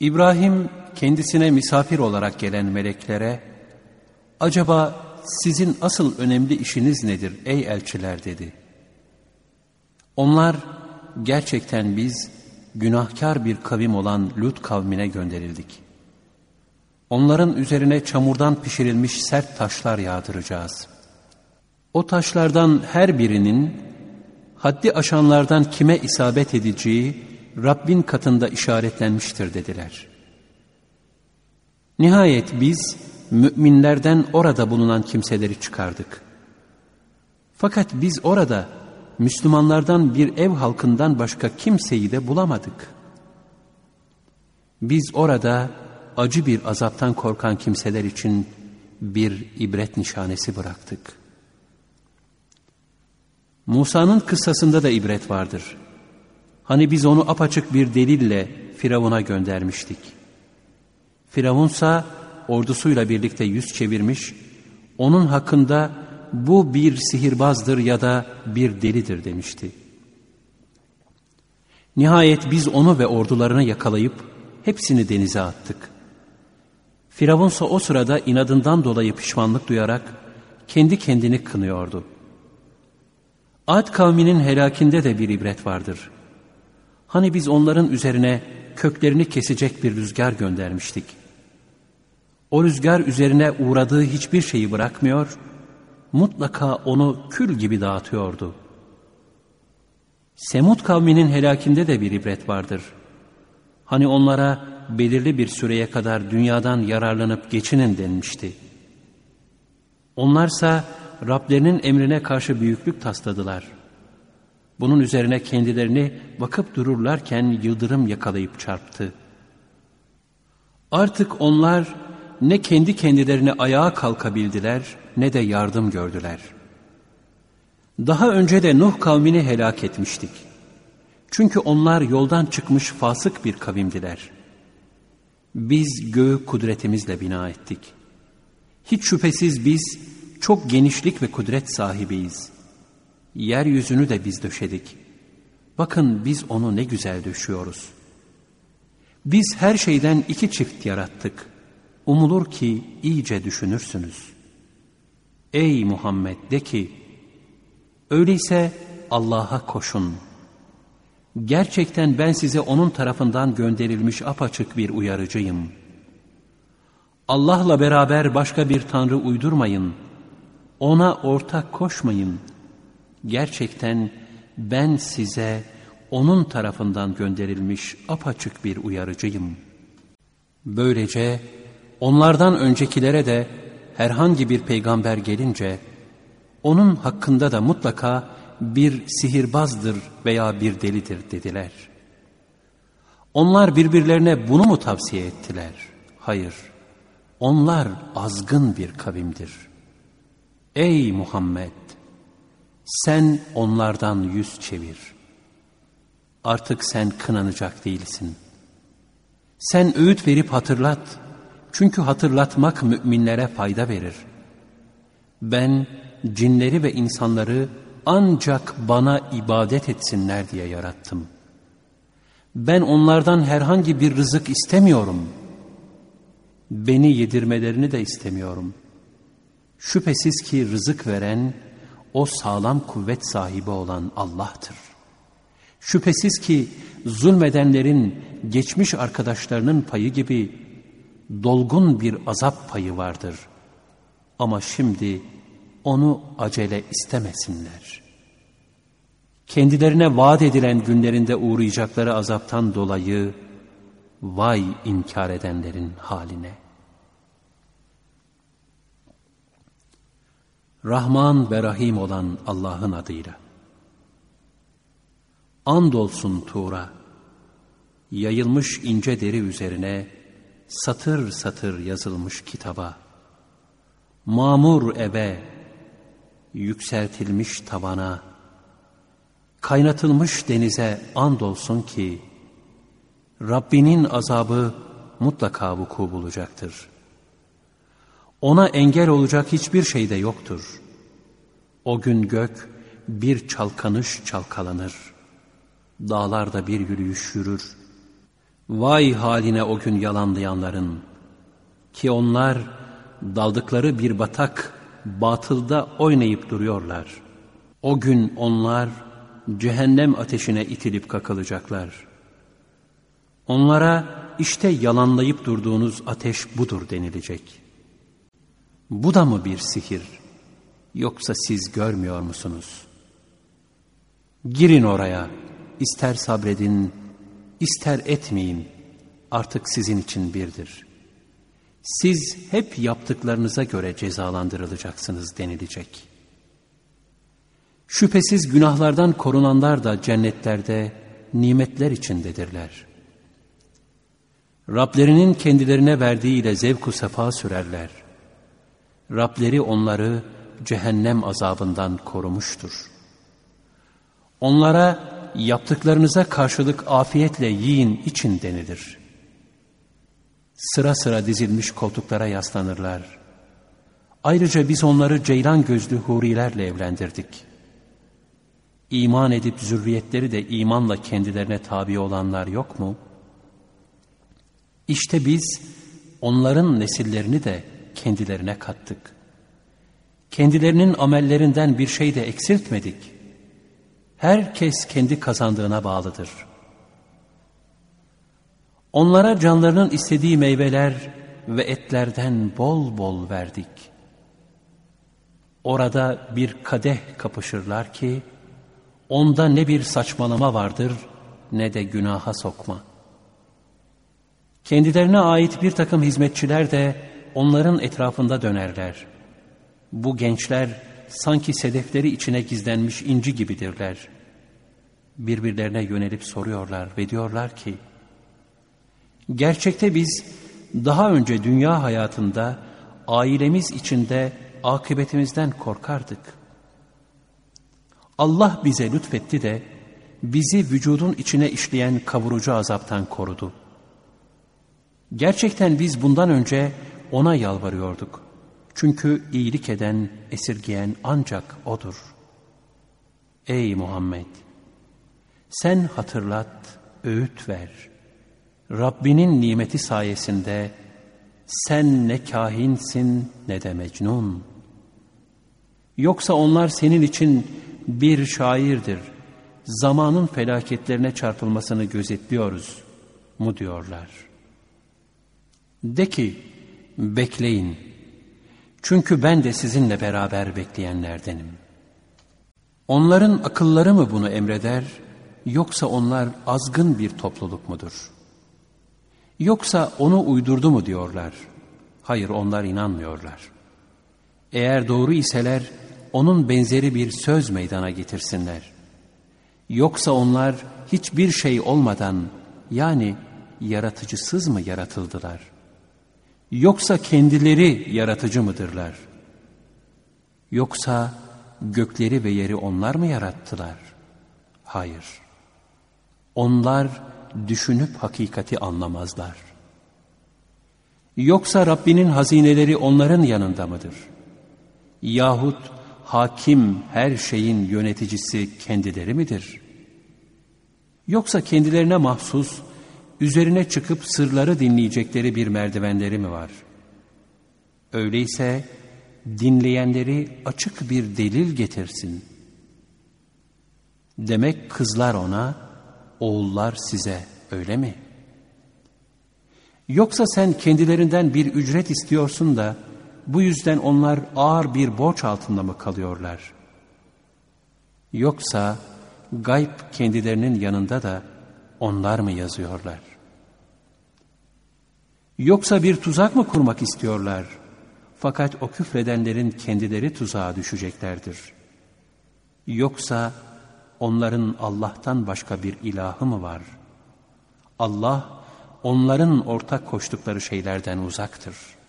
İbrahim kendisine misafir olarak gelen meleklere, acaba sizin asıl önemli işiniz nedir ey elçiler dedi. Onlar, gerçekten biz günahkar bir kavim olan Lut kavmine gönderildik. Onların üzerine çamurdan pişirilmiş sert taşlar yağdıracağız. O taşlardan her birinin haddi aşanlardan kime isabet edeceği Rabbin katında işaretlenmiştir dediler. Nihayet biz müminlerden orada bulunan kimseleri çıkardık. Fakat biz orada Müslümanlardan bir ev halkından başka kimseyi de bulamadık. Biz orada acı bir azaptan korkan kimseler için bir ibret nişanesi bıraktık. Musa'nın kıssasında da ibret vardır. Hani biz onu apaçık bir delille Firavun'a göndermiştik. Firavunsa ordusuyla birlikte yüz çevirmiş, onun hakkında bu bir sihirbazdır ya da bir delidir demişti. Nihayet biz onu ve ordularını yakalayıp hepsini denize attık. Firavunsa o sırada inadından dolayı pişmanlık duyarak kendi kendini kınıyordu. Ad kavminin helakinde de bir ibret vardır. Hani biz onların üzerine köklerini kesecek bir rüzgar göndermiştik. O rüzgar üzerine uğradığı hiçbir şeyi bırakmıyor, mutlaka onu kül gibi dağıtıyordu. Semud kavminin helakinde de bir ibret vardır. Hani onlara belirli bir süreye kadar dünyadan yararlanıp geçinin denmişti. Onlarsa Rablerinin emrine karşı büyüklük tasladılar. Bunun üzerine kendilerini vakıp dururlarken yıldırım yakalayıp çarptı. Artık onlar ne kendi kendilerine ayağa kalkabildiler ne de yardım gördüler. Daha önce de Nuh kavmini helak etmiştik. Çünkü onlar yoldan çıkmış fasık bir kavimdiler. Biz göğü kudretimizle bina ettik. Hiç şüphesiz biz çok genişlik ve kudret sahibiyiz. Yeryüzünü de biz döşedik. Bakın biz onu ne güzel döşüyoruz. Biz her şeyden iki çift yarattık. Umulur ki iyice düşünürsünüz. Ey Muhammed de ki, öyleyse Allah'a koşun. Gerçekten ben size onun tarafından gönderilmiş apaçık bir uyarıcıyım. Allah'la beraber başka bir tanrı uydurmayın. Ona ortak koşmayın. Gerçekten ben size onun tarafından gönderilmiş apaçık bir uyarıcıyım. Böylece onlardan öncekilere de herhangi bir peygamber gelince onun hakkında da mutlaka bir sihirbazdır veya bir delidir dediler. Onlar birbirlerine bunu mu tavsiye ettiler? Hayır. Onlar azgın bir kavimdir. Ey Muhammed! Sen onlardan yüz çevir. Artık sen kınanacak değilsin. Sen öğüt verip hatırlat. Çünkü hatırlatmak müminlere fayda verir. Ben cinleri ve insanları ancak bana ibadet etsinler diye yarattım. Ben onlardan herhangi bir rızık istemiyorum. Beni yedirmelerini de istemiyorum. Şüphesiz ki rızık veren, o sağlam kuvvet sahibi olan Allah'tır. Şüphesiz ki zulmedenlerin geçmiş arkadaşlarının payı gibi dolgun bir azap payı vardır. Ama şimdi onu acele istemesinler. Kendilerine vaat edilen günlerinde uğrayacakları azaptan dolayı vay inkar edenlerin haline. Rahman ve Rahim olan Allah'ın adıyla. Andolsun Tuğra, yayılmış ince deri üzerine satır satır yazılmış kitaba, mamur ebe, yükseltilmiş tabana, kaynatılmış denize andolsun ki, Rabbinin azabı mutlaka vuku bulacaktır. Ona engel olacak hiçbir şey de yoktur. O gün gök bir çalkanış çalkalanır. Dağlarda bir yürüyüş yürür Vay haline o gün yalanlayanların ki onlar daldıkları bir batak batılda oynayıp duruyorlar. O gün onlar cehennem ateşine itilip kakılacaklar. Onlara işte yalanlayıp durduğunuz ateş budur denilecek. Bu da mı bir sihir? Yoksa siz görmüyor musunuz? Girin oraya, ister sabredin, ister etmeyin, artık sizin için birdir. Siz hep yaptıklarınıza göre cezalandırılacaksınız denilecek. Şüphesiz günahlardan korunanlar da cennetlerde nimetler içindedirler. Rablerinin kendilerine verdiğiyle zevku sefa sürerler. Rableri onları cehennem azabından korumuştur. Onlara yaptıklarınıza karşılık afiyetle yiyin için denilir. Sıra sıra dizilmiş koltuklara yaslanırlar. Ayrıca biz onları ceylan gözlü hurilerle evlendirdik. İman edip zürriyetleri de imanla kendilerine tabi olanlar yok mu? İşte biz onların nesillerini de kendilerine kattık. Kendilerinin amellerinden bir şey de eksiltmedik. Herkes kendi kazandığına bağlıdır. Onlara canlarının istediği meyveler ve etlerden bol bol verdik. Orada bir kadeh kapışırlar ki, onda ne bir saçmalama vardır ne de günaha sokma. Kendilerine ait bir takım hizmetçiler de onların etrafında dönerler. Bu gençler sanki sedefleri içine gizlenmiş inci gibidirler. Birbirlerine yönelip soruyorlar ve diyorlar ki, Gerçekte biz daha önce dünya hayatında ailemiz içinde akıbetimizden korkardık. Allah bize lütfetti de bizi vücudun içine işleyen kavurucu azaptan korudu. Gerçekten biz bundan önce ona yalvarıyorduk. Çünkü iyilik eden, esirgeyen ancak O'dur. Ey Muhammed! Sen hatırlat, öğüt ver. Rabbinin nimeti sayesinde sen ne kahinsin ne de mecnun. Yoksa onlar senin için bir şairdir. Zamanın felaketlerine çarpılmasını gözetliyoruz mu diyorlar. De ki bekleyin. Çünkü ben de sizinle beraber bekleyenlerdenim. Onların akılları mı bunu emreder yoksa onlar azgın bir topluluk mudur? Yoksa onu uydurdu mu diyorlar. Hayır onlar inanmıyorlar. Eğer doğru iseler onun benzeri bir söz meydana getirsinler. Yoksa onlar hiçbir şey olmadan yani yaratıcısız mı yaratıldılar? Yoksa kendileri yaratıcı mıdırlar? Yoksa gökleri ve yeri onlar mı yarattılar? Hayır. Onlar düşünüp hakikati anlamazlar. Yoksa Rabbinin hazineleri onların yanında mıdır? Yahut hakim her şeyin yöneticisi kendileri midir? Yoksa kendilerine mahsus, üzerine çıkıp sırları dinleyecekleri bir merdivenleri mi var? Öyleyse dinleyenleri açık bir delil getirsin. Demek kızlar ona, oğullar size öyle mi? Yoksa sen kendilerinden bir ücret istiyorsun da, bu yüzden onlar ağır bir borç altında mı kalıyorlar? Yoksa gayb kendilerinin yanında da onlar mı yazıyorlar? Yoksa bir tuzak mı kurmak istiyorlar? Fakat o küfredenlerin kendileri tuzağa düşeceklerdir. Yoksa onların Allah'tan başka bir ilahı mı var? Allah onların ortak koştukları şeylerden uzaktır.''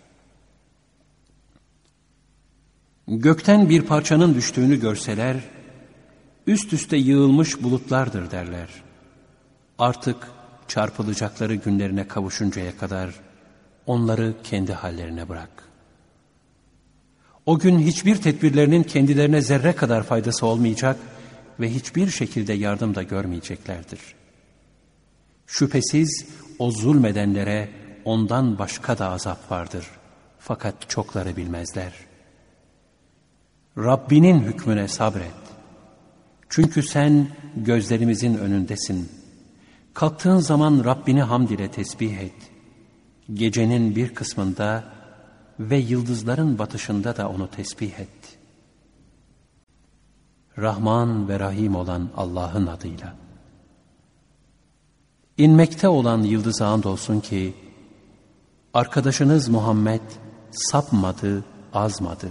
Gökten bir parçanın düştüğünü görseler, üst üste yığılmış bulutlardır derler. Artık çarpılacakları günlerine kavuşuncaya kadar onları kendi hallerine bırak. O gün hiçbir tedbirlerinin kendilerine zerre kadar faydası olmayacak ve hiçbir şekilde yardım da görmeyeceklerdir. Şüphesiz o zulmedenlere ondan başka da azap vardır. Fakat çokları bilmezler. Rabbinin hükmüne sabret. Çünkü sen gözlerimizin önündesin. Kalktığın zaman Rabbini hamd ile tesbih et. Gecenin bir kısmında ve yıldızların batışında da onu tesbih et. Rahman ve Rahim olan Allah'ın adıyla. İnmekte olan yıldıza andolsun ki, arkadaşınız Muhammed sapmadı, azmadı.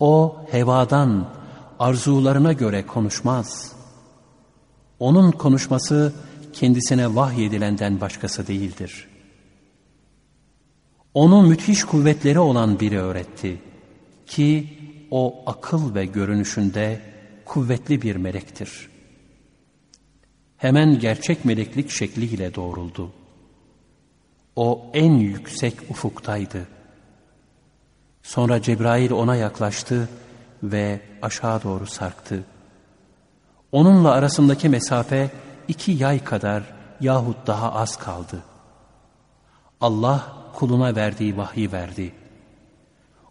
O hevadan, arzularına göre konuşmaz. Onun konuşması kendisine vahyedilenden başkası değildir. Onu müthiş kuvvetleri olan biri öğretti ki o akıl ve görünüşünde kuvvetli bir melektir. Hemen gerçek meleklik şekliyle doğruldu. O en yüksek ufuktaydı. Sonra Cebrail ona yaklaştı ve aşağı doğru sarktı. Onunla arasındaki mesafe iki yay kadar yahut daha az kaldı. Allah kuluna verdiği vahiy verdi.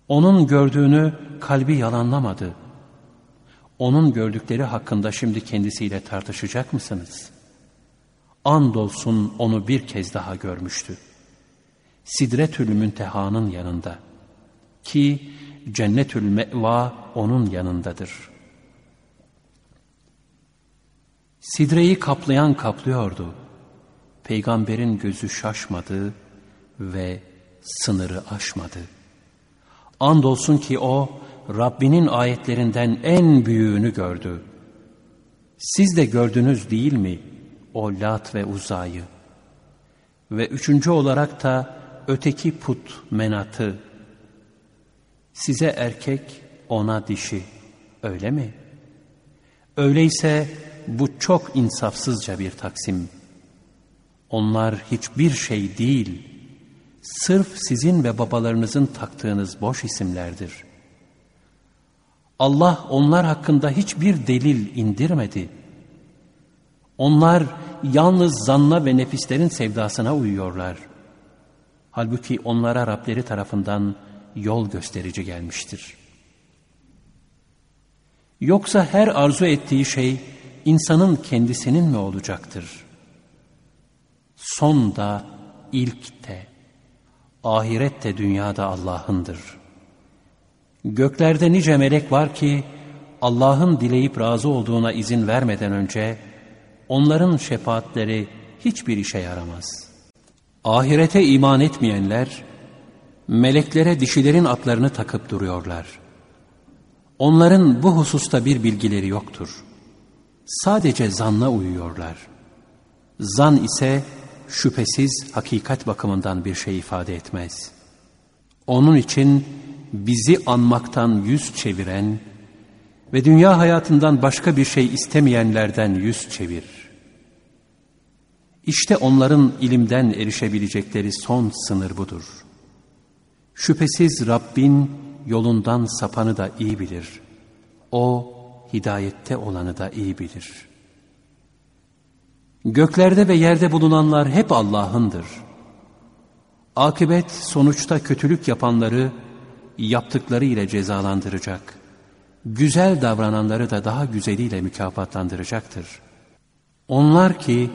Onun gördüğünü kalbi yalanlamadı. Onun gördükleri hakkında şimdi kendisiyle tartışacak mısınız? Andolsun onu bir kez daha görmüştü. Sidretül Münteha'nın yanında ki cennetül me'va onun yanındadır. Sidreyi kaplayan kaplıyordu. Peygamberin gözü şaşmadı ve sınırı aşmadı. Andolsun ki o Rabbinin ayetlerinden en büyüğünü gördü. Siz de gördünüz değil mi o Lat ve Uzay'ı? Ve üçüncü olarak da öteki put Menat'ı. Size erkek, ona dişi. Öyle mi? Öyleyse bu çok insafsızca bir taksim. Onlar hiçbir şey değil, sırf sizin ve babalarınızın taktığınız boş isimlerdir. Allah onlar hakkında hiçbir delil indirmedi. Onlar yalnız zanna ve nefislerin sevdasına uyuyorlar. Halbuki onlara Rableri tarafından yol gösterici gelmiştir. Yoksa her arzu ettiği şey insanın kendisinin mi olacaktır? Son da, ilk de, ahiret de dünyada Allah'ındır. Göklerde nice melek var ki, Allah'ın dileyip razı olduğuna izin vermeden önce, onların şefaatleri hiçbir işe yaramaz. Ahirete iman etmeyenler, meleklere dişilerin atlarını takıp duruyorlar. Onların bu hususta bir bilgileri yoktur. Sadece zanna uyuyorlar. Zan ise şüphesiz hakikat bakımından bir şey ifade etmez. Onun için bizi anmaktan yüz çeviren ve dünya hayatından başka bir şey istemeyenlerden yüz çevir. İşte onların ilimden erişebilecekleri son sınır budur. Şüphesiz Rabbin yolundan sapanı da iyi bilir. O hidayette olanı da iyi bilir.'' Göklerde ve yerde bulunanlar hep Allah'ındır. Akıbet sonuçta kötülük yapanları yaptıkları ile cezalandıracak. Güzel davrananları da daha güzeliyle mükafatlandıracaktır. Onlar ki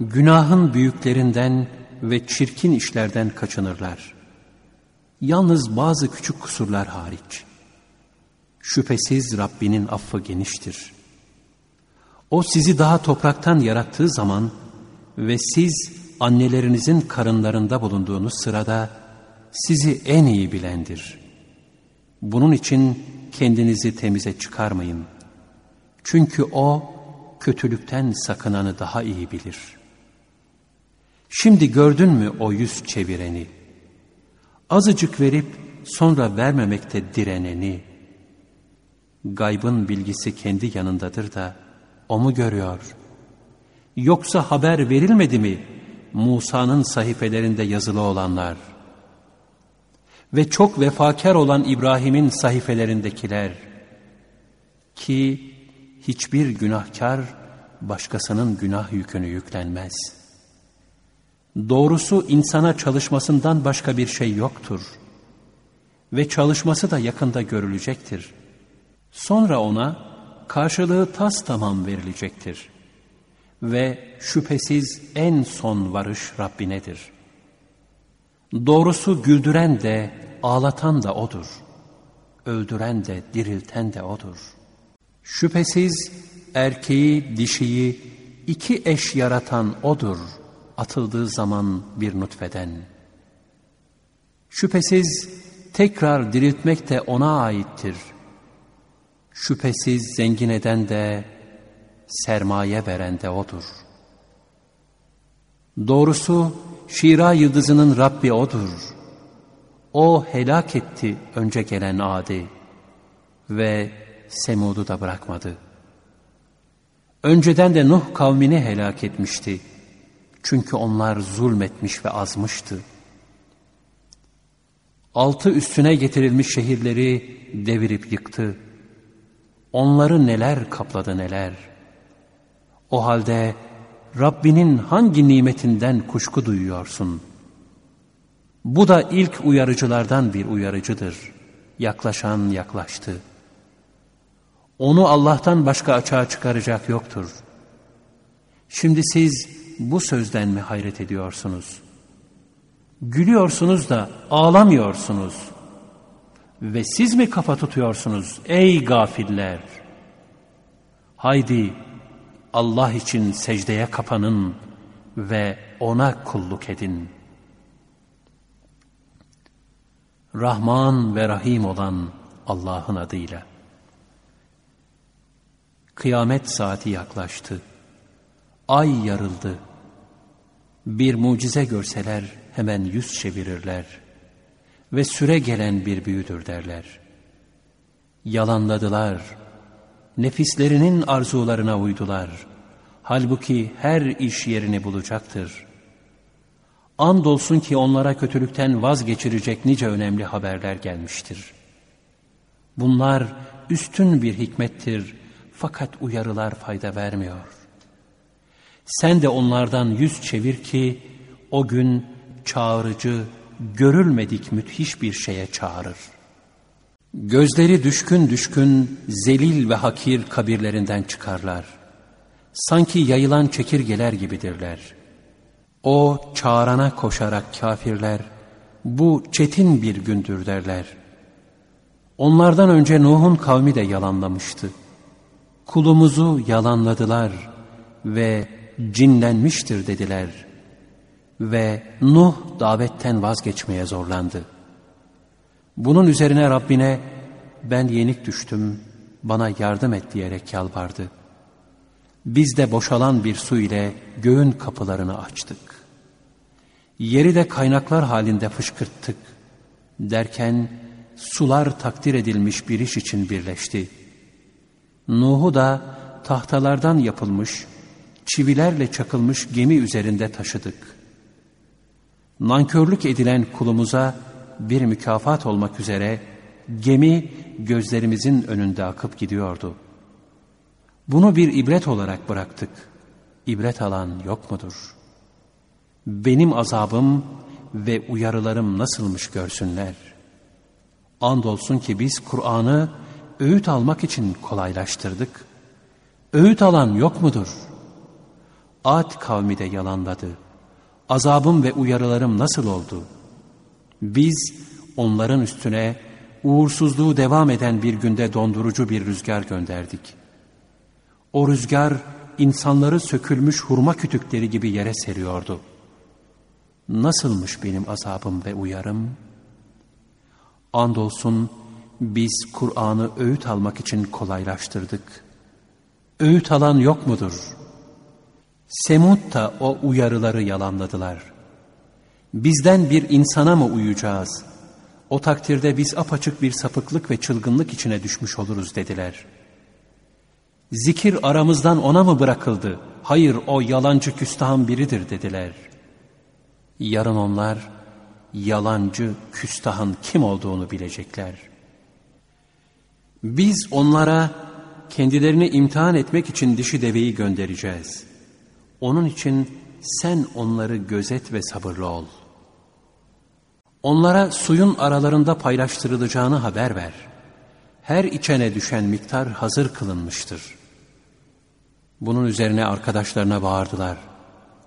günahın büyüklerinden ve çirkin işlerden kaçınırlar. Yalnız bazı küçük kusurlar hariç. Şüphesiz Rabbinin affı geniştir.'' O sizi daha topraktan yarattığı zaman ve siz annelerinizin karınlarında bulunduğunuz sırada sizi en iyi bilendir. Bunun için kendinizi temize çıkarmayın. Çünkü O kötülükten sakınanı daha iyi bilir. Şimdi gördün mü o yüz çevireni? Azıcık verip sonra vermemekte direneni. Gaybın bilgisi kendi yanındadır da, o mu görüyor? Yoksa haber verilmedi mi Musa'nın sahifelerinde yazılı olanlar? Ve çok vefakar olan İbrahim'in sahifelerindekiler ki hiçbir günahkar başkasının günah yükünü yüklenmez. Doğrusu insana çalışmasından başka bir şey yoktur. Ve çalışması da yakında görülecektir. Sonra ona karşılığı tas tamam verilecektir. Ve şüphesiz en son varış Rabbinedir. Doğrusu güldüren de ağlatan da O'dur. Öldüren de dirilten de O'dur. Şüphesiz erkeği dişiyi iki eş yaratan O'dur atıldığı zaman bir nutfeden. Şüphesiz tekrar diriltmek de O'na aittir. Şüphesiz zengin eden de sermaye veren de O'dur. Doğrusu Şira yıldızının Rabbi O'dur. O helak etti önce gelen Adi ve Semud'u da bırakmadı. Önceden de Nuh kavmini helak etmişti. Çünkü onlar zulmetmiş ve azmıştı. Altı üstüne getirilmiş şehirleri devirip yıktı. Onları neler kapladı neler. O halde Rabbinin hangi nimetinden kuşku duyuyorsun? Bu da ilk uyarıcılardan bir uyarıcıdır. Yaklaşan yaklaştı. Onu Allah'tan başka açığa çıkaracak yoktur. Şimdi siz bu sözden mi hayret ediyorsunuz? Gülüyorsunuz da ağlamıyorsunuz. Ve siz mi kafa tutuyorsunuz ey gafiller? Haydi Allah için secdeye kapanın ve O'na kulluk edin. Rahman ve Rahim olan Allah'ın adıyla. Kıyamet saati yaklaştı. Ay yarıldı. Bir mucize görseler hemen yüz çevirirler. Ve süre gelen bir büyüdür derler. Yalanladılar. Nefislerinin arzularına uydular. Halbuki her iş yerini bulacaktır. Andolsun ki onlara kötülükten vazgeçirecek nice önemli haberler gelmiştir. Bunlar üstün bir hikmettir fakat uyarılar fayda vermiyor. Sen de onlardan yüz çevir ki o gün çağırıcı, görülmedik müthiş bir şeye çağırır. Gözleri düşkün düşkün, zelil ve hakir kabirlerinden çıkarlar. Sanki yayılan çekirgeler gibidirler. O çağırana koşarak kafirler, bu çetin bir gündür derler. Onlardan önce Nuh'un kavmi de yalanlamıştı. Kulumuzu yalanladılar ve cinlenmiştir dediler. Ve Nuh davetten vazgeçmeye zorlandı. Bunun üzerine Rabbine ben yenik düştüm, bana yardım et diyerek yalvardı. Biz de boşalan bir su ile göğün kapılarını açtık. Yeri de kaynaklar halinde fışkırttık. Derken sular takdir edilmiş bir iş için birleşti. Nuh'u da tahtalardan yapılmış, çivilerle çakılmış gemi üzerinde taşıdık. Nankörlük edilen kulumuza bir mükafat olmak üzere gemi gözlerimizin önünde akıp gidiyordu. Bunu bir ibret olarak bıraktık. İbret alan yok mudur? Benim azabım ve uyarılarım nasılmış görsünler. Andolsun ki biz Kur'an'ı öğüt almak için kolaylaştırdık. Öğüt alan yok mudur? Ad kavmi de yalanladı. Azabım ve uyarılarım nasıl oldu? Biz onların üstüne uğursuzluğu devam eden bir günde dondurucu bir rüzgar gönderdik. O rüzgar insanları sökülmüş hurma kütükleri gibi yere seriyordu. Nasılmış benim azabım ve uyarım? Andolsun biz Kur'an'ı öğüt almak için kolaylaştırdık. Öğüt alan yok mudur? Semud da o uyarıları yalanladılar. Bizden bir insana mı uyacağız? O takdirde biz apaçık bir sapıklık ve çılgınlık içine düşmüş oluruz dediler. Zikir aramızdan ona mı bırakıldı? Hayır o yalancı küstahın biridir dediler. Yarın onlar yalancı küstahın kim olduğunu bilecekler.'' Biz onlara kendilerini imtihan etmek için dişi deveyi göndereceğiz. Onun için sen onları gözet ve sabırlı ol. Onlara suyun aralarında paylaştırılacağını haber ver. Her içene düşen miktar hazır kılınmıştır. Bunun üzerine arkadaşlarına bağırdılar.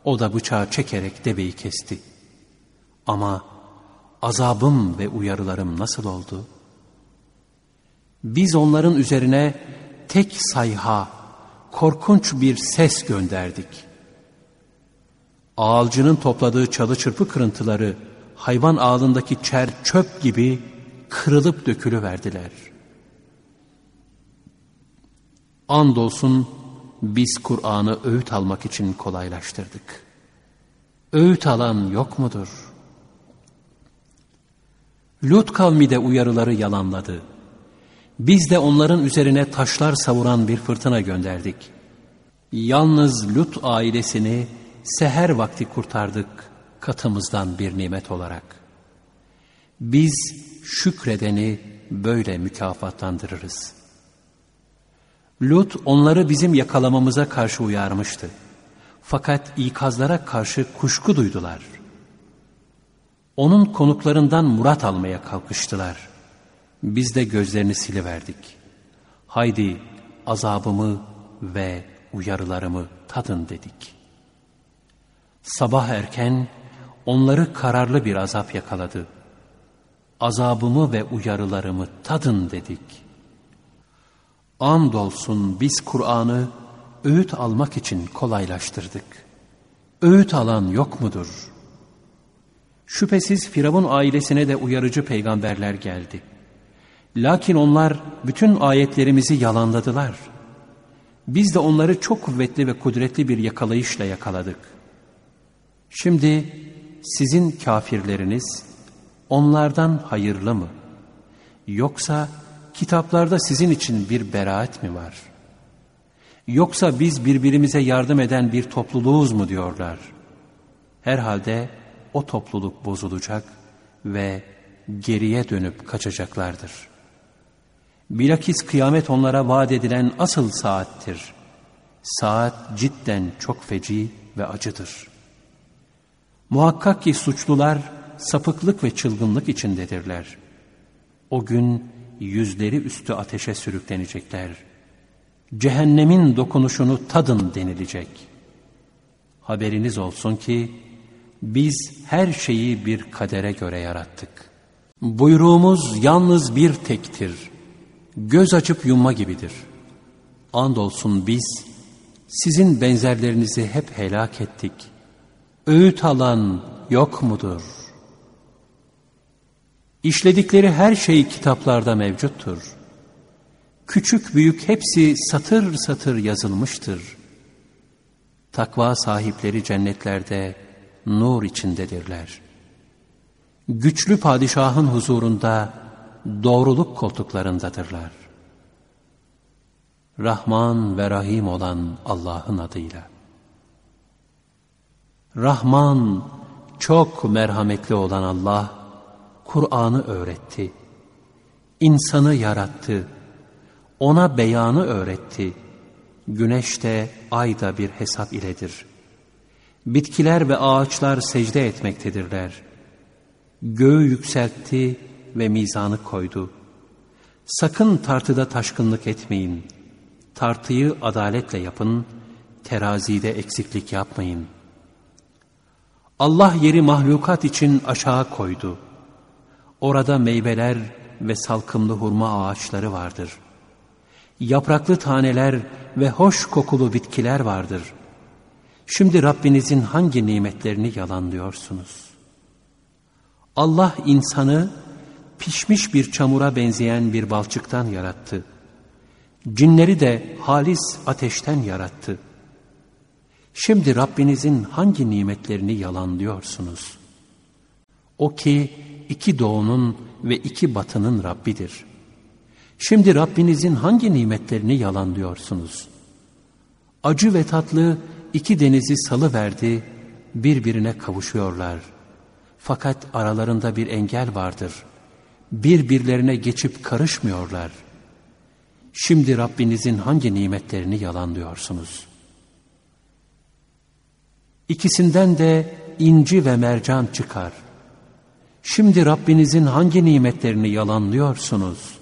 O da bıçağı çekerek deveyi kesti. Ama azabım ve uyarılarım nasıl oldu? Biz onların üzerine tek sayha, korkunç bir ses gönderdik. Ağalcının topladığı çalı çırpı kırıntıları hayvan ağlındaki çer çöp gibi kırılıp dökülüverdiler. Andolsun biz Kur'an'ı öğüt almak için kolaylaştırdık. Öğüt alan yok mudur? Lut kavmi de uyarıları yalanladı. Biz de onların üzerine taşlar savuran bir fırtına gönderdik. Yalnız Lut ailesini seher vakti kurtardık katımızdan bir nimet olarak. Biz şükredeni böyle mükafatlandırırız. Lut onları bizim yakalamamıza karşı uyarmıştı. Fakat ikazlara karşı kuşku duydular. Onun konuklarından murat almaya kalkıştılar. Biz de gözlerini siliverdik. Haydi azabımı ve uyarılarımı tadın dedik. Sabah erken onları kararlı bir azap yakaladı. Azabımı ve uyarılarımı tadın dedik. Andolsun biz Kur'an'ı öğüt almak için kolaylaştırdık. Öğüt alan yok mudur? Şüphesiz Firavun ailesine de uyarıcı peygamberler geldi. Lakin onlar bütün ayetlerimizi yalanladılar. Biz de onları çok kuvvetli ve kudretli bir yakalayışla yakaladık. Şimdi sizin kafirleriniz onlardan hayırlı mı? Yoksa kitaplarda sizin için bir beraat mi var? Yoksa biz birbirimize yardım eden bir topluluğuz mu diyorlar? Herhalde o topluluk bozulacak ve geriye dönüp kaçacaklardır. Bilakis kıyamet onlara vaat edilen asıl saattir. Saat cidden çok feci ve acıdır. Muhakkak ki suçlular sapıklık ve çılgınlık içindedirler. O gün yüzleri üstü ateşe sürüklenecekler. Cehennemin dokunuşunu tadın denilecek. Haberiniz olsun ki biz her şeyi bir kadere göre yarattık. Buyruğumuz yalnız bir tektir. Göz açıp yumma gibidir. Andolsun biz sizin benzerlerinizi hep helak ettik. Öğüt alan yok mudur? İşledikleri her şey kitaplarda mevcuttur. Küçük büyük hepsi satır satır yazılmıştır. Takva sahipleri cennetlerde nur içindedirler. Güçlü padişahın huzurunda doğruluk koltuklarındadırlar. Rahman ve Rahim olan Allah'ın adıyla. Rahman, çok merhametli olan Allah, Kur'an'ı öğretti. İnsanı yarattı. Ona beyanı öğretti. Güneş de, ay da bir hesap iledir. Bitkiler ve ağaçlar secde etmektedirler. Göğü yükseltti ve mizanı koydu. Sakın tartıda taşkınlık etmeyin. Tartıyı adaletle yapın, terazide eksiklik yapmayın. Allah yeri mahlukat için aşağı koydu. Orada meyveler ve salkımlı hurma ağaçları vardır. Yapraklı taneler ve hoş kokulu bitkiler vardır.'' Şimdi Rabbinizin hangi nimetlerini yalanlıyorsunuz? Allah insanı pişmiş bir çamura benzeyen bir balçıktan yarattı. Cinleri de halis ateşten yarattı. Şimdi Rabbinizin hangi nimetlerini yalanlıyorsunuz? O ki iki doğunun ve iki batının Rabbidir. Şimdi Rabbinizin hangi nimetlerini yalanlıyorsunuz? Acı ve tatlı iki denizi salı verdi, birbirine kavuşuyorlar. Fakat aralarında bir engel vardır. Birbirlerine geçip karışmıyorlar. Şimdi Rabbinizin hangi nimetlerini yalanlıyorsunuz? İkisinden de inci ve mercan çıkar. Şimdi Rabbinizin hangi nimetlerini yalanlıyorsunuz?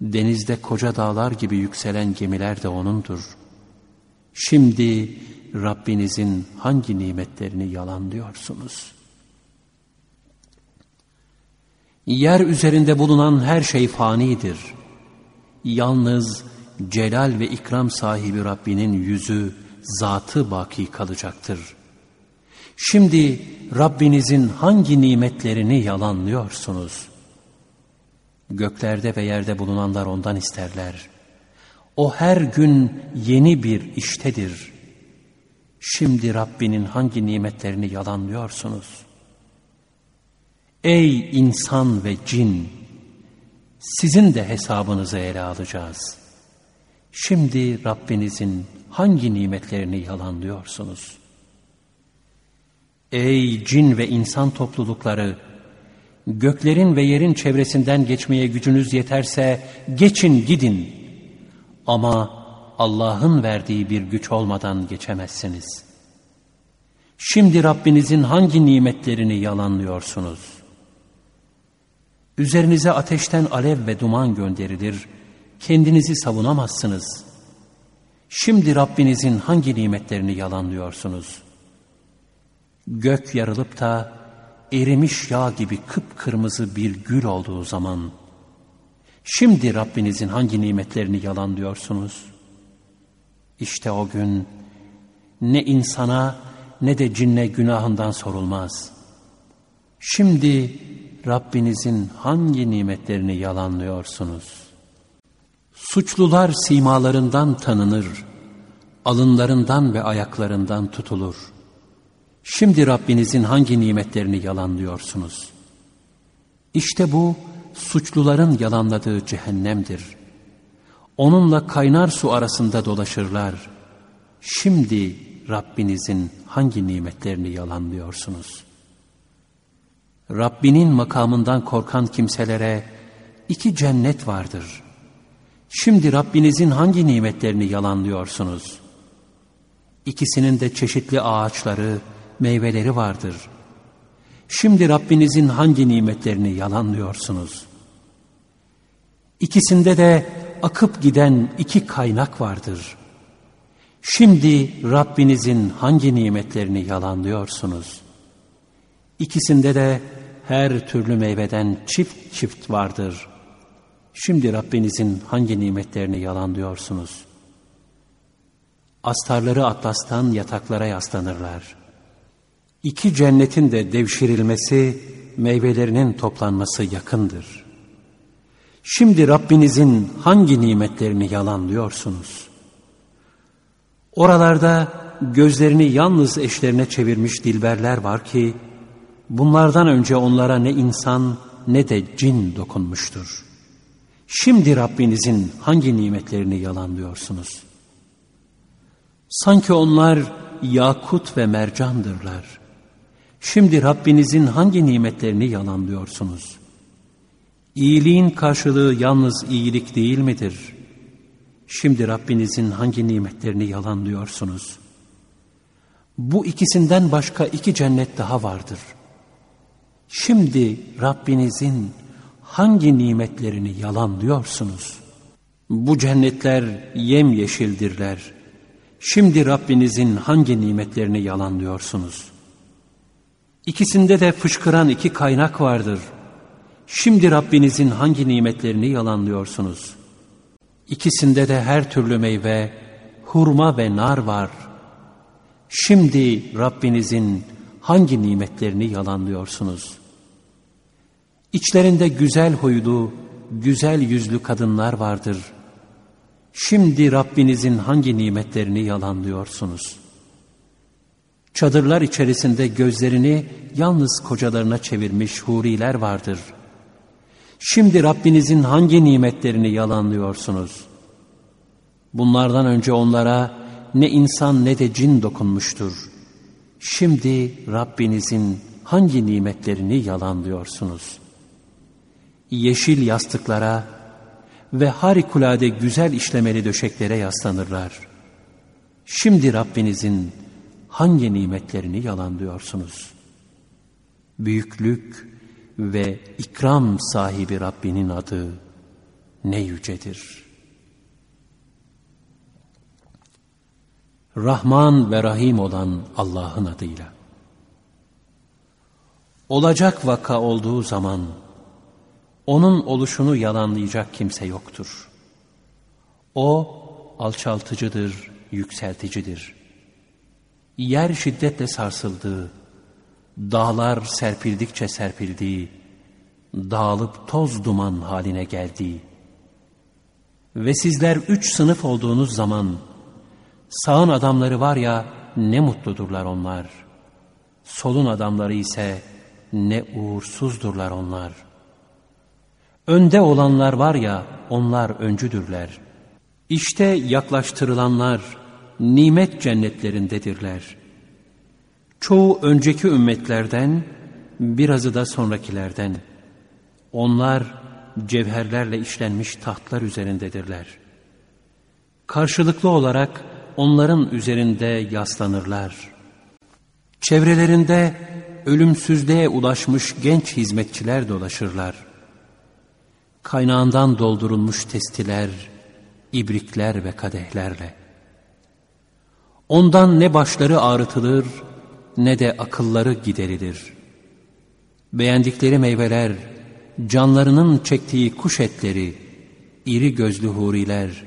Denizde koca dağlar gibi yükselen gemiler de O'nundur. Şimdi Rabbinizin hangi nimetlerini yalanlıyorsunuz? Yer üzerinde bulunan her şey fanidir. Yalnız celal ve ikram sahibi Rabbinin yüzü, zatı baki kalacaktır. Şimdi Rabbinizin hangi nimetlerini yalanlıyorsunuz? Göklerde ve yerde bulunanlar ondan isterler. O her gün yeni bir iştedir. Şimdi Rabbinin hangi nimetlerini yalanlıyorsunuz? Ey insan ve cin! Sizin de hesabınızı ele alacağız. Şimdi Rabbinizin hangi nimetlerini yalanlıyorsunuz? Ey cin ve insan toplulukları! Göklerin ve yerin çevresinden geçmeye gücünüz yeterse geçin gidin. Ama Allah'ın verdiği bir güç olmadan geçemezsiniz. Şimdi Rabbinizin hangi nimetlerini yalanlıyorsunuz? Üzerinize ateşten alev ve duman gönderilir, kendinizi savunamazsınız. Şimdi Rabbinizin hangi nimetlerini yalanlıyorsunuz? Gök yarılıp da erimiş yağ gibi kıpkırmızı bir gül olduğu zaman, şimdi Rabbinizin hangi nimetlerini yalanlıyorsunuz? İşte o gün ne insana ne de cinne günahından sorulmaz. Şimdi Rabbinizin hangi nimetlerini yalanlıyorsunuz? Suçlular simalarından tanınır, alınlarından ve ayaklarından tutulur. Şimdi Rabbinizin hangi nimetlerini yalanlıyorsunuz? İşte bu suçluların yalanladığı cehennemdir. Onunla kaynar su arasında dolaşırlar. Şimdi Rabbinizin hangi nimetlerini yalanlıyorsunuz? Rabbinin makamından korkan kimselere iki cennet vardır. Şimdi Rabbinizin hangi nimetlerini yalanlıyorsunuz? İkisinin de çeşitli ağaçları, meyveleri vardır. Şimdi Rabbinizin hangi nimetlerini yalanlıyorsunuz? İkisinde de akıp giden iki kaynak vardır. Şimdi Rabbinizin hangi nimetlerini yalanlıyorsunuz? İkisinde de her türlü meyveden çift çift vardır. Şimdi Rabbinizin hangi nimetlerini yalanlıyorsunuz? Astarları atlastan yataklara yaslanırlar. İki cennetin de devşirilmesi, meyvelerinin toplanması yakındır. Şimdi Rabbinizin hangi nimetlerini yalanlıyorsunuz? Oralarda gözlerini yalnız eşlerine çevirmiş dilberler var ki, bunlardan önce onlara ne insan ne de cin dokunmuştur. Şimdi Rabbinizin hangi nimetlerini yalanlıyorsunuz? Sanki onlar yakut ve mercandırlar. Şimdi Rabbinizin hangi nimetlerini yalanlıyorsunuz? İyiliğin karşılığı yalnız iyilik değil midir? Şimdi Rabbinizin hangi nimetlerini yalanlıyorsunuz? Bu ikisinden başka iki cennet daha vardır. Şimdi Rabbinizin hangi nimetlerini yalanlıyorsunuz? Bu cennetler yem yeşildirler. Şimdi Rabbinizin hangi nimetlerini yalanlıyorsunuz? İkisinde de fışkıran iki kaynak vardır. Şimdi Rabbinizin hangi nimetlerini yalanlıyorsunuz? İkisinde de her türlü meyve, hurma ve nar var. Şimdi Rabbinizin hangi nimetlerini yalanlıyorsunuz? İçlerinde güzel huylu, güzel yüzlü kadınlar vardır. Şimdi Rabbinizin hangi nimetlerini yalanlıyorsunuz? Çadırlar içerisinde gözlerini yalnız kocalarına çevirmiş huriler vardır. Şimdi Rabbinizin hangi nimetlerini yalanlıyorsunuz? Bunlardan önce onlara ne insan ne de cin dokunmuştur. Şimdi Rabbinizin hangi nimetlerini yalanlıyorsunuz? Yeşil yastıklara ve harikulade güzel işlemeli döşeklere yaslanırlar. Şimdi Rabbinizin hangi nimetlerini yalanlıyorsunuz? Büyüklük ve ikram sahibi Rabbinin adı ne yücedir. Rahman ve Rahim olan Allah'ın adıyla. Olacak vaka olduğu zaman onun oluşunu yalanlayacak kimse yoktur. O alçaltıcıdır, yükselticidir. Yer şiddetle sarsıldığı, dağlar serpildikçe serpildiği, dağılıp toz duman haline geldiği ve sizler üç sınıf olduğunuz zaman sağın adamları var ya ne mutludurlar onlar. Solun adamları ise ne uğursuzdurlar onlar. Önde olanlar var ya onlar öncüdürler. İşte yaklaştırılanlar nimet cennetlerindedirler. Çoğu önceki ümmetlerden, birazı da sonrakilerden. Onlar cevherlerle işlenmiş tahtlar üzerindedirler. Karşılıklı olarak onların üzerinde yaslanırlar. Çevrelerinde ölümsüzlüğe ulaşmış genç hizmetçiler dolaşırlar. Kaynağından doldurulmuş testiler, ibrikler ve kadehlerle. Ondan ne başları ağrıtılır ne de akılları giderilir. Beğendikleri meyveler, canlarının çektiği kuş etleri, iri gözlü huriler,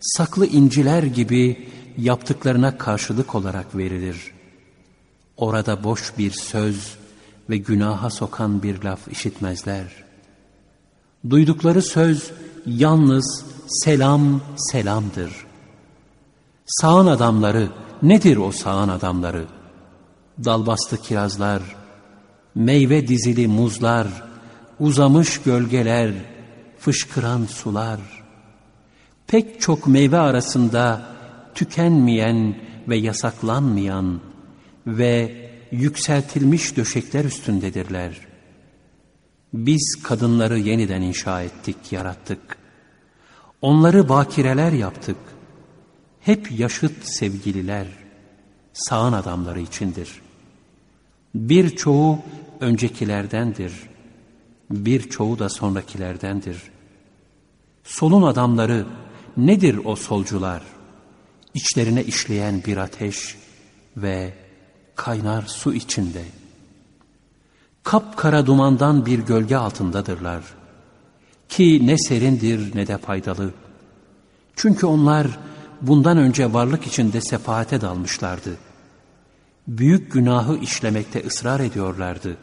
saklı inciler gibi yaptıklarına karşılık olarak verilir. Orada boş bir söz ve günaha sokan bir laf işitmezler. Duydukları söz yalnız selam selamdır. Sağın adamları, nedir o sağın adamları? Dalbastı kirazlar, meyve dizili muzlar, uzamış gölgeler, fışkıran sular. Pek çok meyve arasında tükenmeyen ve yasaklanmayan ve yükseltilmiş döşekler üstündedirler. Biz kadınları yeniden inşa ettik, yarattık. Onları bakireler yaptık. Hep yaşıt sevgililer, sağın adamları içindir. Birçoğu öncekilerdendir. Birçoğu da sonrakilerdendir. Solun adamları nedir o solcular? İçlerine işleyen bir ateş ve kaynar su içinde. Kapkara dumandan bir gölge altındadırlar. Ki ne serindir ne de faydalı. Çünkü onlar bundan önce varlık içinde sefaate dalmışlardı. Büyük günahı işlemekte ısrar ediyorlardı.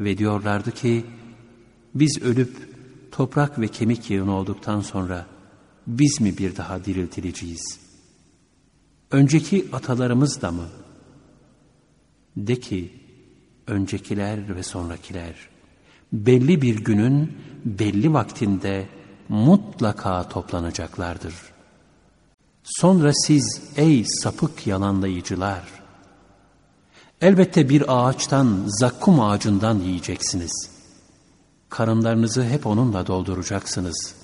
Ve diyorlardı ki, biz ölüp toprak ve kemik yığını olduktan sonra biz mi bir daha diriltileceğiz? Önceki atalarımız da mı? De ki, öncekiler ve sonrakiler, belli bir günün belli vaktinde mutlaka toplanacaklardır. Sonra siz ey sapık yalanlayıcılar, elbette bir ağaçtan, zakkum ağacından yiyeceksiniz. Karınlarınızı hep onunla dolduracaksınız.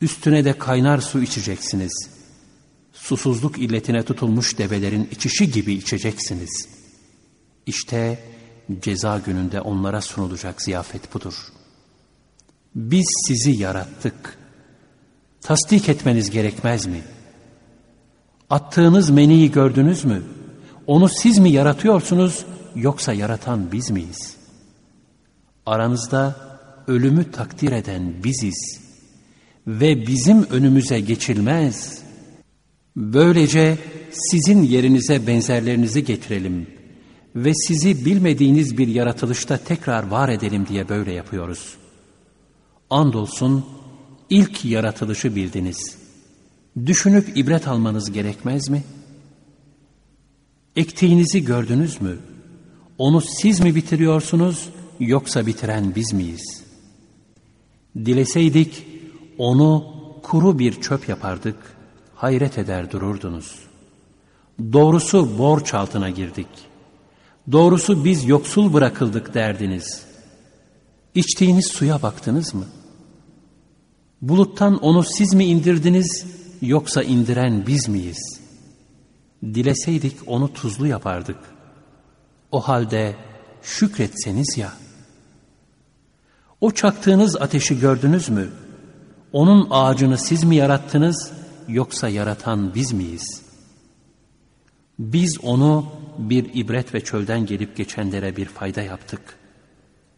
Üstüne de kaynar su içeceksiniz. Susuzluk illetine tutulmuş develerin içişi gibi içeceksiniz. İşte ceza gününde onlara sunulacak ziyafet budur. Biz sizi yarattık. Tasdik etmeniz gerekmez mi? Attığınız meniyi gördünüz mü? Onu siz mi yaratıyorsunuz yoksa yaratan biz miyiz? Aranızda ölümü takdir eden biziz ve bizim önümüze geçilmez. Böylece sizin yerinize benzerlerinizi getirelim ve sizi bilmediğiniz bir yaratılışta tekrar var edelim diye böyle yapıyoruz. Andolsun ilk yaratılışı bildiniz. Düşünüp ibret almanız gerekmez mi? Ektiğinizi gördünüz mü? Onu siz mi bitiriyorsunuz yoksa bitiren biz miyiz? Dileseydik onu kuru bir çöp yapardık, hayret eder dururdunuz. Doğrusu borç altına girdik. Doğrusu biz yoksul bırakıldık derdiniz. İçtiğiniz suya baktınız mı? Buluttan onu siz mi indirdiniz yoksa indiren biz miyiz? Dileseydik onu tuzlu yapardık. O halde şükretseniz ya. O çaktığınız ateşi gördünüz mü? Onun ağacını siz mi yarattınız yoksa yaratan biz miyiz? Biz onu bir ibret ve çölden gelip geçenlere bir fayda yaptık.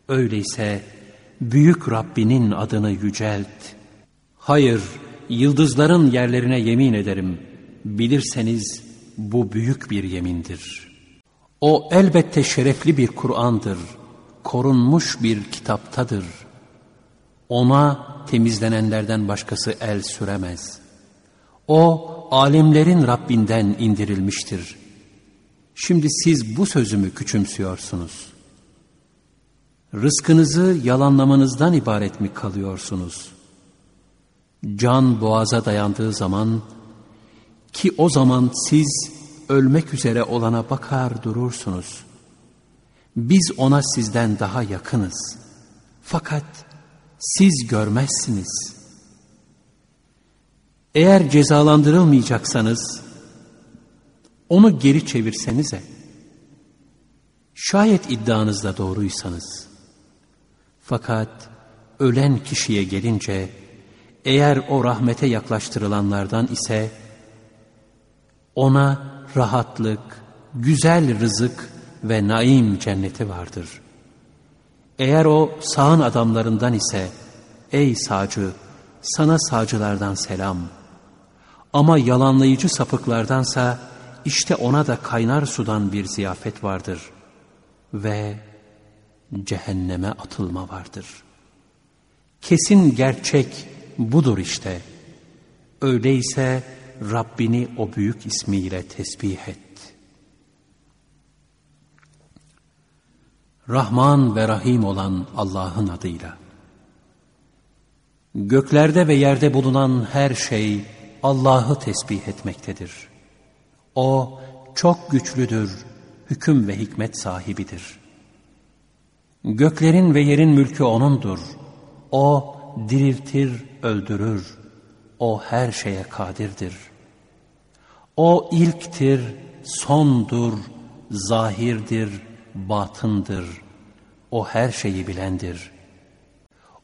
Öyleyse büyük Rabbinin adını yücelt. Hayır, yıldızların yerlerine yemin ederim. Bilirseniz bu büyük bir yemindir. O elbette şerefli bir Kur'an'dır. Korunmuş bir kitaptadır. Ona temizlenenlerden başkası el süremez. O alemlerin Rabbinden indirilmiştir. Şimdi siz bu sözümü küçümsüyorsunuz. Rızkınızı yalanlamanızdan ibaret mi kalıyorsunuz? Can boğaza dayandığı zaman ki o zaman siz ölmek üzere olana bakar durursunuz. Biz ona sizden daha yakınız. Fakat siz görmezsiniz. Eğer cezalandırılmayacaksanız onu geri çevirsenize. Şayet iddianızda doğruysanız. Fakat ölen kişiye gelince eğer o rahmete yaklaştırılanlardan ise ona rahatlık, güzel rızık ve naim cenneti vardır. Eğer o sağın adamlarından ise ey sağcı sana sağcılardan selam. Ama yalanlayıcı sapıklardansa işte ona da kaynar sudan bir ziyafet vardır ve cehenneme atılma vardır. Kesin gerçek budur işte. Öyleyse Rabbini o büyük ismiyle tesbih et. Rahman ve Rahim olan Allah'ın adıyla. Göklerde ve yerde bulunan her şey Allah'ı tesbih etmektedir. O çok güçlüdür, hüküm ve hikmet sahibidir. Göklerin ve yerin mülkü O'nundur. O diriltir, öldürür. O her şeye kadirdir. O ilktir, sondur, zahirdir, batındır. O her şeyi bilendir.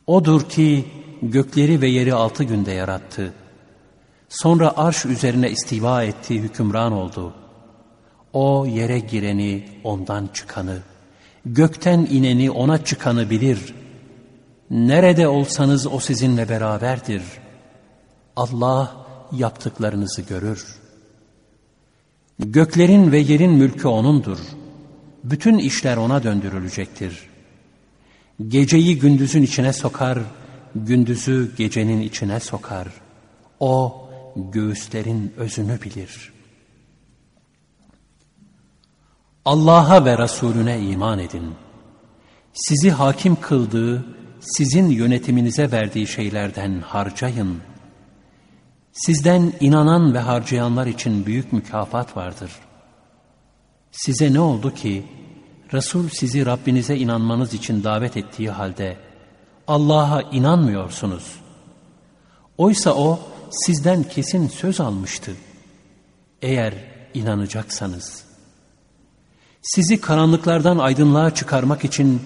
Odur ki gökleri ve yeri altı günde yarattı. Sonra arş üzerine istiva etti, hükümran oldu. O yere gireni, ondan çıkanı, gökten ineni, ona çıkanı bilir. Nerede olsanız o sizinle beraberdir. Allah yaptıklarınızı görür. Göklerin ve yerin mülkü O'nundur. Bütün işler O'na döndürülecektir. Geceyi gündüzün içine sokar, gündüzü gecenin içine sokar. O göğüslerin özünü bilir. Allah'a ve Resulüne iman edin. Sizi hakim kıldığı, sizin yönetiminize verdiği şeylerden harcayın. Sizden inanan ve harcayanlar için büyük mükafat vardır. Size ne oldu ki, Resul sizi Rabbinize inanmanız için davet ettiği halde, Allah'a inanmıyorsunuz. Oysa O sizden kesin söz almıştı. Eğer inanacaksanız. Sizi karanlıklardan aydınlığa çıkarmak için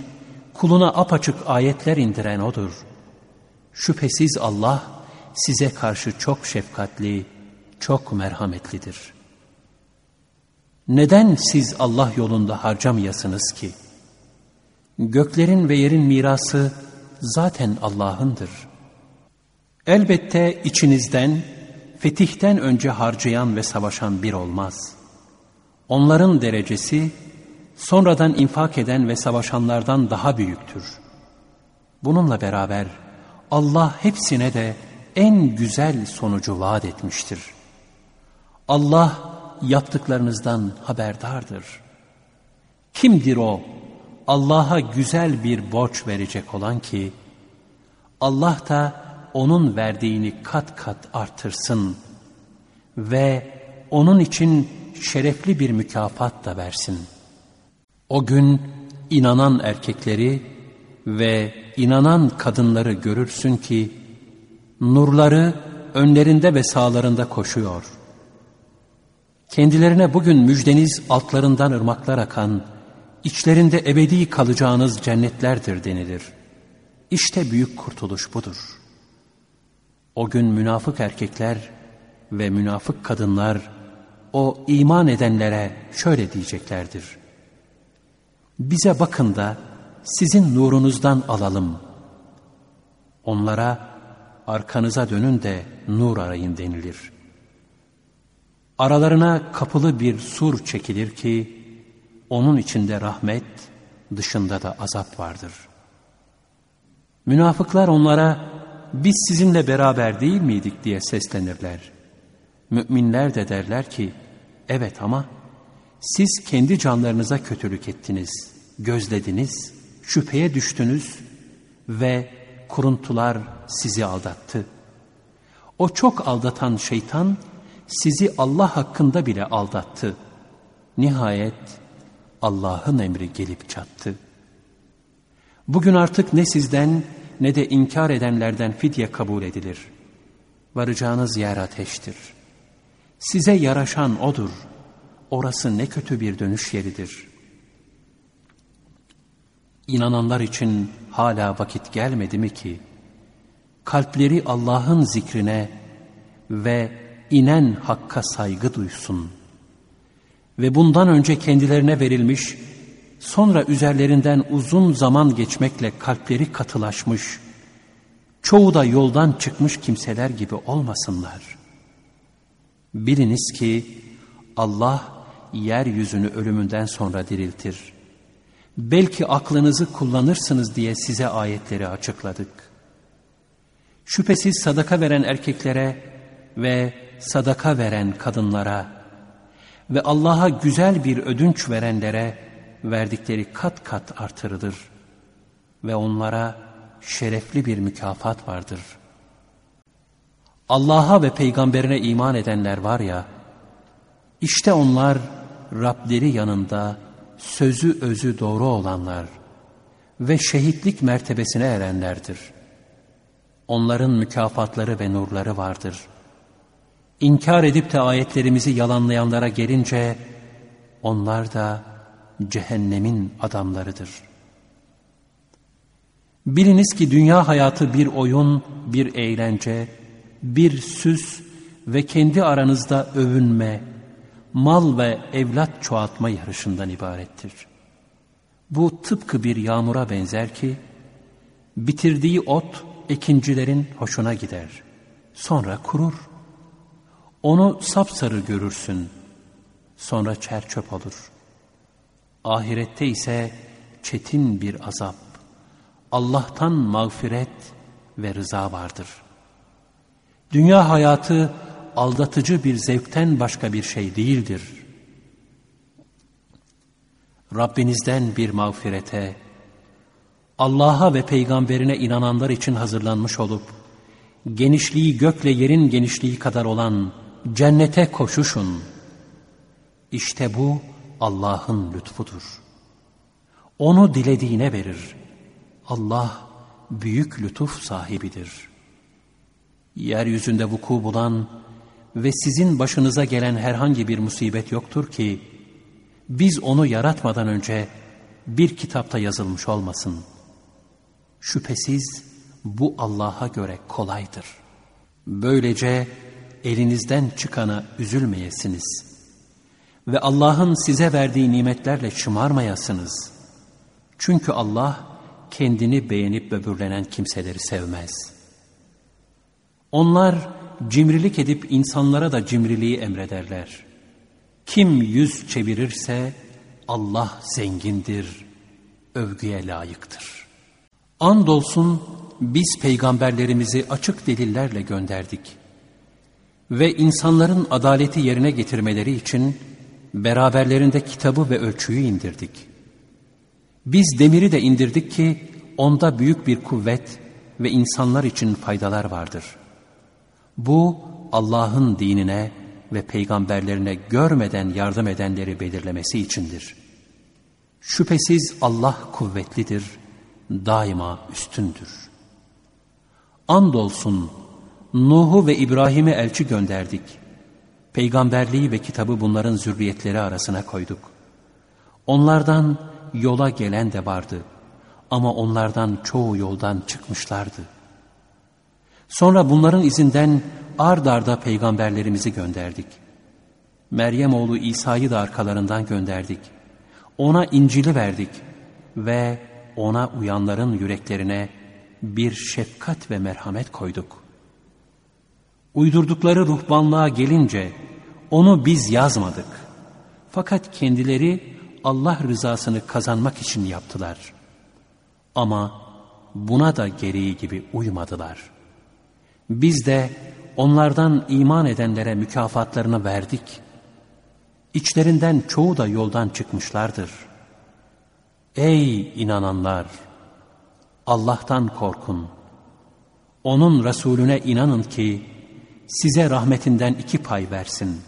kuluna apaçık ayetler indiren O'dur. Şüphesiz Allah size karşı çok şefkatli, çok merhametlidir. Neden siz Allah yolunda harcamayasınız ki? Göklerin ve yerin mirası zaten Allah'ındır. Elbette içinizden fetihten önce harcayan ve savaşan bir olmaz. Onların derecesi sonradan infak eden ve savaşanlardan daha büyüktür. Bununla beraber Allah hepsine de en güzel sonucu vaat etmiştir. Allah yaptıklarınızdan haberdardır. Kimdir o Allah'a güzel bir borç verecek olan ki, Allah da onun verdiğini kat kat artırsın ve onun için şerefli bir mükafat da versin. O gün inanan erkekleri ve inanan kadınları görürsün ki, nurları önlerinde ve sağlarında koşuyor. Kendilerine bugün müjdeniz altlarından ırmaklar akan, içlerinde ebedi kalacağınız cennetlerdir denilir. İşte büyük kurtuluş budur. O gün münafık erkekler ve münafık kadınlar o iman edenlere şöyle diyeceklerdir. Bize bakın da sizin nurunuzdan alalım. Onlara arkanıza dönün de nur arayın denilir. Aralarına kapılı bir sur çekilir ki onun içinde rahmet, dışında da azap vardır. Münafıklar onlara biz sizinle beraber değil miydik diye seslenirler. Müminler de derler ki evet ama siz kendi canlarınıza kötülük ettiniz, gözlediniz, şüpheye düştünüz ve kuruntular sizi aldattı. O çok aldatan şeytan sizi Allah hakkında bile aldattı. Nihayet Allah'ın emri gelip çattı. Bugün artık ne sizden ne de inkar edenlerden fidye kabul edilir. Varacağınız yer ateştir. Size yaraşan odur. Orası ne kötü bir dönüş yeridir. İnananlar için hala vakit gelmedi mi ki, kalpleri Allah'ın zikrine ve inen hakka saygı duysun. Ve bundan önce kendilerine verilmiş, sonra üzerlerinden uzun zaman geçmekle kalpleri katılaşmış, çoğu da yoldan çıkmış kimseler gibi olmasınlar. Biliniz ki Allah yeryüzünü ölümünden sonra diriltir. Belki aklınızı kullanırsınız diye size ayetleri açıkladık. Şüphesiz sadaka veren erkeklere ve sadaka veren kadınlara ve Allah'a güzel bir ödünç verenlere verdikleri kat kat artırılır ve onlara şerefli bir mükafat vardır. Allah'a ve peygamberine iman edenler var ya, işte onlar Rableri yanında sözü özü doğru olanlar ve şehitlik mertebesine erenlerdir. Onların mükafatları ve nurları vardır. İnkar edip de ayetlerimizi yalanlayanlara gelince onlar da cehennemin adamlarıdır. Biliniz ki dünya hayatı bir oyun, bir eğlence, bir süs ve kendi aranızda övünme, mal ve evlat çoğaltma yarışından ibarettir. Bu tıpkı bir yağmura benzer ki, bitirdiği ot ekincilerin hoşuna gider. Sonra kurur. Onu sapsarı görürsün. Sonra çerçöp olur. Ahirette ise çetin bir azap. Allah'tan mağfiret ve rıza vardır. Dünya hayatı aldatıcı bir zevkten başka bir şey değildir. Rabbinizden bir mağfirete, Allah'a ve peygamberine inananlar için hazırlanmış olup, genişliği gökle yerin genişliği kadar olan cennete koşuşun. İşte bu Allah'ın lütfudur. Onu dilediğine verir. Allah büyük lütuf sahibidir. Yeryüzünde vuku bulan ve sizin başınıza gelen herhangi bir musibet yoktur ki, biz onu yaratmadan önce bir kitapta yazılmış olmasın. Şüphesiz bu Allah'a göre kolaydır. Böylece elinizden çıkana üzülmeyesiniz ve Allah'ın size verdiği nimetlerle şımarmayasınız. Çünkü Allah kendini beğenip böbürlenen kimseleri sevmez. Onlar cimrilik edip insanlara da cimriliği emrederler. Kim yüz çevirirse Allah zengindir, övgüye layıktır. Andolsun biz peygamberlerimizi açık delillerle gönderdik. Ve insanların adaleti yerine getirmeleri için beraberlerinde kitabı ve ölçüyü indirdik. Biz demiri de indirdik ki onda büyük bir kuvvet ve insanlar için faydalar vardır.'' Bu Allah'ın dinine ve peygamberlerine görmeden yardım edenleri belirlemesi içindir. Şüphesiz Allah kuvvetlidir, daima üstündür. Andolsun Nuh'u ve İbrahim'i elçi gönderdik. Peygamberliği ve kitabı bunların zürriyetleri arasına koyduk. Onlardan yola gelen de vardı ama onlardan çoğu yoldan çıkmışlardı. Sonra bunların izinden ard arda peygamberlerimizi gönderdik. Meryem oğlu İsa'yı da arkalarından gönderdik. Ona İncil'i verdik ve ona uyanların yüreklerine bir şefkat ve merhamet koyduk. Uydurdukları ruhbanlığa gelince onu biz yazmadık. Fakat kendileri Allah rızasını kazanmak için yaptılar. Ama buna da gereği gibi uymadılar. Biz de onlardan iman edenlere mükafatlarını verdik. İçlerinden çoğu da yoldan çıkmışlardır. Ey inananlar! Allah'tan korkun. Onun Resulüne inanın ki size rahmetinden iki pay versin.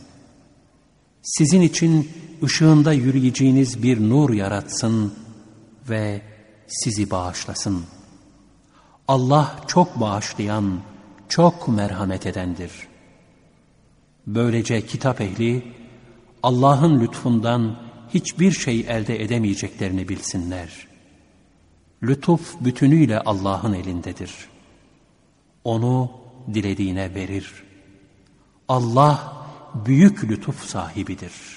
Sizin için ışığında yürüyeceğiniz bir nur yaratsın ve sizi bağışlasın. Allah çok bağışlayan, çok merhamet edendir. Böylece kitap ehli Allah'ın lütfundan hiçbir şey elde edemeyeceklerini bilsinler. Lütuf bütünüyle Allah'ın elindedir. Onu dilediğine verir. Allah büyük lütuf sahibidir.''